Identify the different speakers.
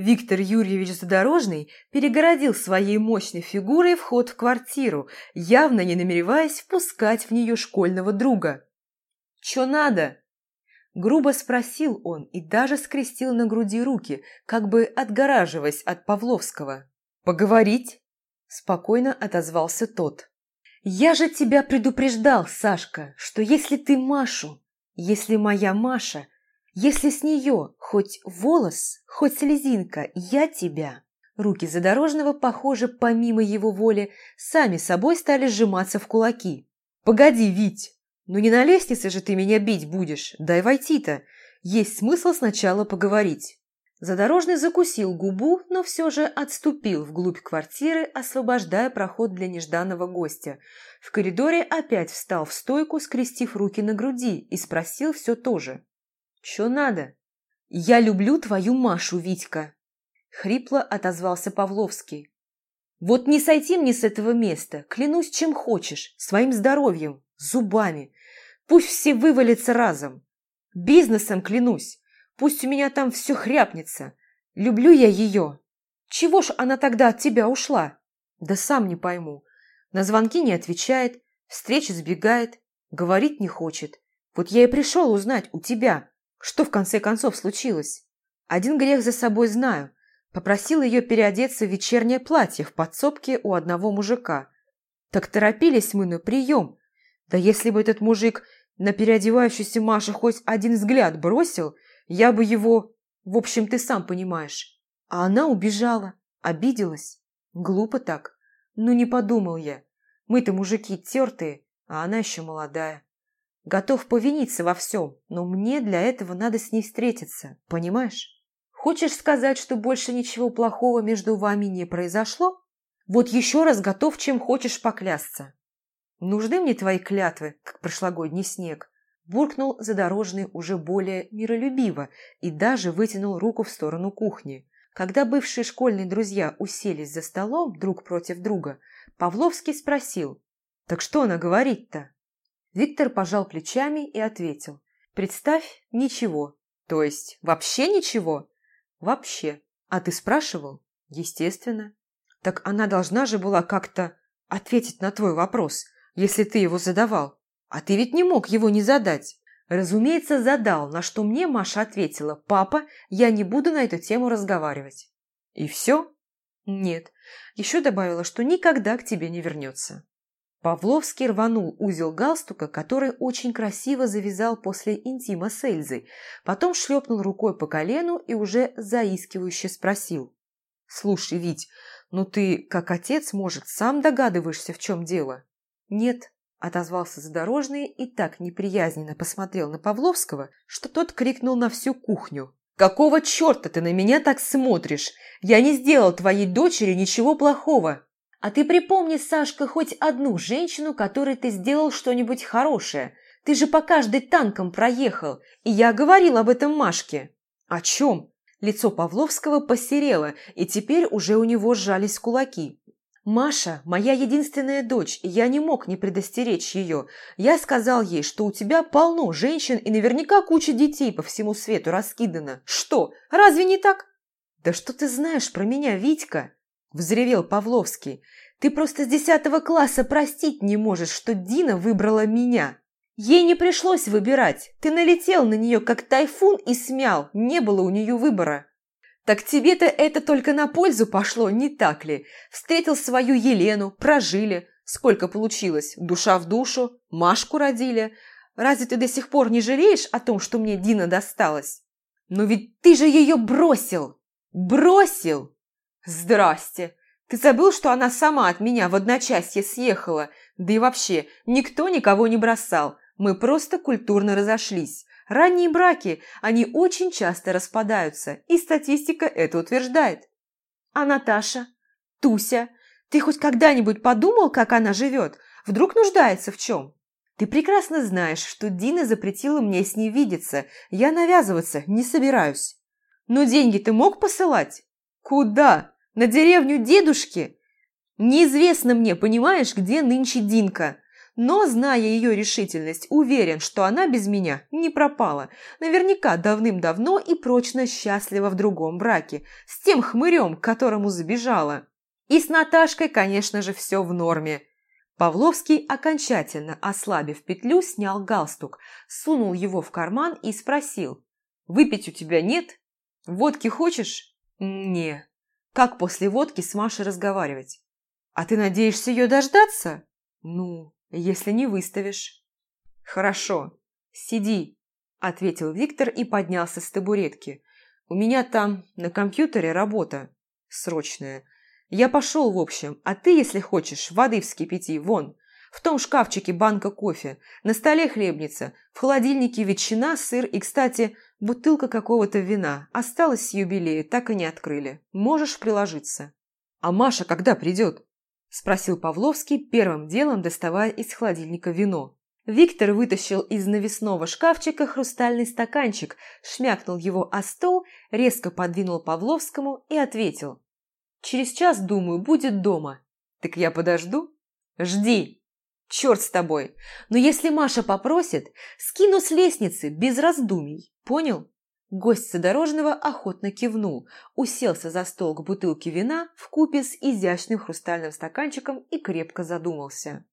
Speaker 1: Виктор Юрьевич Задорожный перегородил своей мощной фигурой вход в квартиру, явно не намереваясь впускать в нее школьного друга. «Чё надо?» Грубо спросил он и даже скрестил на груди руки, как бы отгораживаясь от Павловского. «Поговорить?» – спокойно отозвался тот. «Я же тебя предупреждал, Сашка, что если ты Машу, если моя Маша, если с нее хоть волос, хоть слезинка, я тебя...» Руки задорожного, похоже, помимо его воли, сами собой стали сжиматься в кулаки. «Погоди, Вить, ну не на лестнице же ты меня бить будешь, дай войти-то. Есть смысл сначала поговорить». Задорожный закусил губу, но все же отступил вглубь квартиры, освобождая проход для нежданного гостя. В коридоре опять встал в стойку, скрестив руки на груди, и спросил все то же. «Че надо?» «Я люблю твою Машу, Витька!» Хрипло отозвался Павловский. «Вот не сойти мне с этого места, клянусь чем хочешь, своим здоровьем, зубами. Пусть все вывалятся разом. Бизнесом клянусь. Пусть у меня там все хряпнется. Люблю я ее. Чего ж она тогда от тебя ушла? Да сам не пойму. На звонки не отвечает, встречи сбегает, говорить не хочет. Вот я и пришел узнать у тебя, что в конце концов случилось. Один грех за собой знаю. Попросил ее переодеться в вечернее платье в подсобке у одного мужика. Так торопились мы на прием. Да если бы этот мужик на переодевающуюся Машу хоть один взгляд бросил – я бы его... В общем, ты сам понимаешь. А она убежала, обиделась. Глупо так. Ну, не подумал я. Мы-то мужики тертые, а она еще молодая. Готов повиниться во всем, но мне для этого надо с ней встретиться, понимаешь? Хочешь сказать, что больше ничего плохого между вами не произошло? Вот еще раз готов, чем хочешь поклясться. Нужны мне твои клятвы, как прошлогодний снег буркнул задорожный уже более миролюбиво и даже вытянул руку в сторону кухни. Когда бывшие школьные друзья уселись за столом друг против друга, Павловский спросил, «Так что она говорит-то?» Виктор пожал плечами и ответил, «Представь, ничего». «То есть вообще ничего?» «Вообще. А ты спрашивал?» «Естественно». «Так она должна же была как-то ответить на твой вопрос, если ты его задавал». «А ты ведь не мог его не задать?» Разумеется, задал, на что мне Маша ответила, «Папа, я не буду на эту тему разговаривать». «И все?» «Нет». Еще добавила, что никогда к тебе не вернется. Павловский рванул узел галстука, который очень красиво завязал после интима с Эльзой, потом шлепнул рукой по колену и уже заискивающе спросил. «Слушай, Вить, ну ты, как отец, может, сам догадываешься, в чем дело?» «Нет», Отозвался задорожный и так неприязненно посмотрел на Павловского, что тот крикнул на всю кухню. «Какого черта ты на меня так смотришь? Я не сделал твоей дочери ничего плохого!» «А ты припомни, Сашка, хоть одну женщину, которой ты сделал что-нибудь хорошее. Ты же по каждой танкам проехал, и я говорил об этом Машке». «О чем?» Лицо Павловского посерело, и теперь уже у него сжались кулаки. «Маша – моя единственная дочь, и я не мог не предостеречь ее. Я сказал ей, что у тебя полно женщин и наверняка куча детей по всему свету раскидано. Что, разве не так?» «Да что ты знаешь про меня, Витька?» – взревел Павловский. «Ты просто с десятого класса простить не можешь, что Дина выбрала меня. Ей не пришлось выбирать. Ты налетел на нее, как тайфун, и смял. Не было у нее выбора». Так тебе-то это только на пользу пошло, не так ли? Встретил свою Елену, прожили. Сколько получилось? Душа в душу, Машку родили. Разве ты до сих пор не жалеешь о том, что мне Дина досталась? Но ведь ты же ее бросил! Бросил! Здрасте! Ты забыл, что она сама от меня в одночасье съехала? Да и вообще, никто никого не бросал. Мы просто культурно разошлись. Ранние браки, они очень часто распадаются, и статистика это утверждает. А Наташа? Туся? Ты хоть когда-нибудь подумал, как она живет? Вдруг нуждается в чем? Ты прекрасно знаешь, что Дина запретила мне с ней видеться. Я навязываться не собираюсь. Но деньги ты мог посылать? Куда? На деревню дедушки? Неизвестно мне, понимаешь, где нынче Динка. Но, зная ее решительность, уверен, что она без меня не пропала. Наверняка давным-давно и прочно счастлива в другом браке, с тем хмырем, к которому забежала. И с Наташкой, конечно же, все в норме. Павловский, окончательно ослабив петлю, снял галстук, сунул его в карман и спросил. «Выпить у тебя нет? Водки хочешь?» «Не». «Как после водки с Машей разговаривать?» «А ты надеешься ее дождаться?» «Ну, если не выставишь». «Хорошо, сиди», – ответил Виктор и поднялся с табуретки. «У меня там на компьютере работа срочная. Я пошел, в общем, а ты, если хочешь, воды вскипяти, вон. В том шкафчике банка кофе, на столе хлебница, в холодильнике ветчина, сыр и, кстати, бутылка какого-то вина. Осталось с юбилея, так и не открыли. Можешь приложиться». «А Маша когда придет?» – спросил Павловский, первым делом доставая из холодильника вино. Виктор вытащил из навесного шкафчика хрустальный стаканчик, шмякнул его о стол, резко подвинул Павловскому и ответил. «Через час, думаю, будет дома. Так я подожду? Жди. Черт с тобой. Но если Маша попросит, скину с лестницы без раздумий. Понял?» Гость Задорожного охотно кивнул, уселся за стол к бутылке вина в купе с изящным хрустальным стаканчиком и крепко задумался.